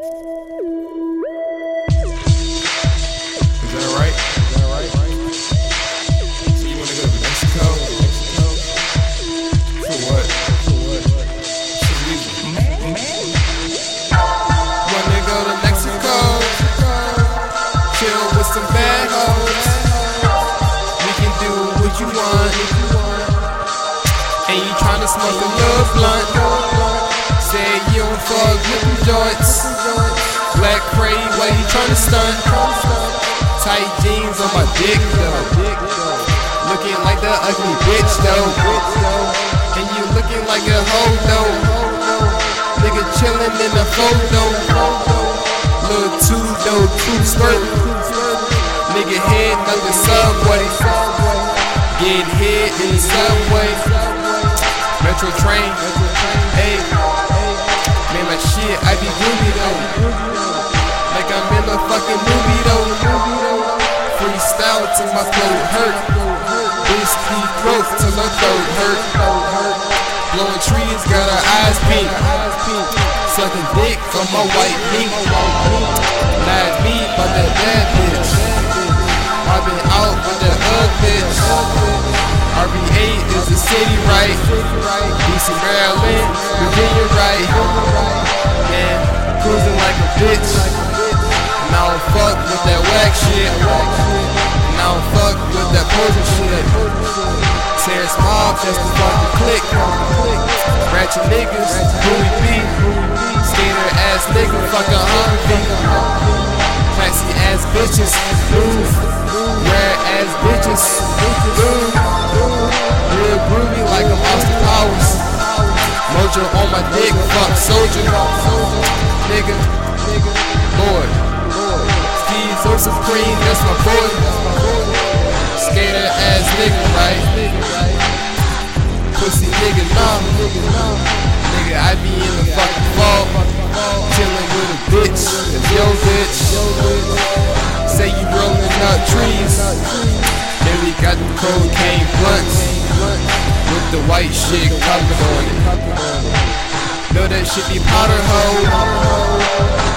Is that right? Is that right? So you wanna go to Mexico? For what? For what? Reason? Wanna go to Mexico? Chill with some bad hoes. We can do what you want. And you tryna smoke a blunt. Say you don't fuck with them joints. Black Kray, why you tryna stunt? Tight jeans on my dick though. Looking like the ugly bitch though. And you looking like a hoe though. Nigga chillin' in the photo. Little two though, two skirt. Nigga head like the subway. Get hit in the subway. Metro train. My throat hurt. Whiskey throat till my throat hurt. Blowing trees, got her eyes pink. Sucking dick from my white meat. Not me, but that bad bitch. I've been out with that hood bitch. RVA is the city, right? DC, Maryland, Virginia, right? With shit. Terrence Mob, that's the fucking click. Ratchet niggas, we be? Skater ass nigga, fucking Humvee. Classy ass bitches, move. Rare ass bitches, move. Real groovy like I'm Austin Powers. Mojo on my dick, fuck soldier. Nigga, Lord. Skis or Supreme, that's my boy. Skater ass nigga, right? Pussy nigga, nah. Nigga, Nigga, I be in the fucking fall. Chillin' with a bitch, it's your bitch. Say you rollin' up trees. Then we got the cocaine blunts. With the white shit covered on it. Know that shit be powder hoe.